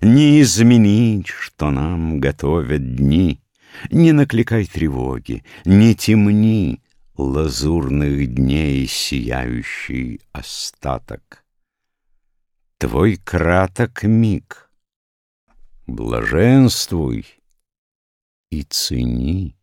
Не изменить, что нам готовят дни, Не накликай тревоги, не темни Лазурных дней сияющий остаток. Твой краток миг, блаженствуй и цени.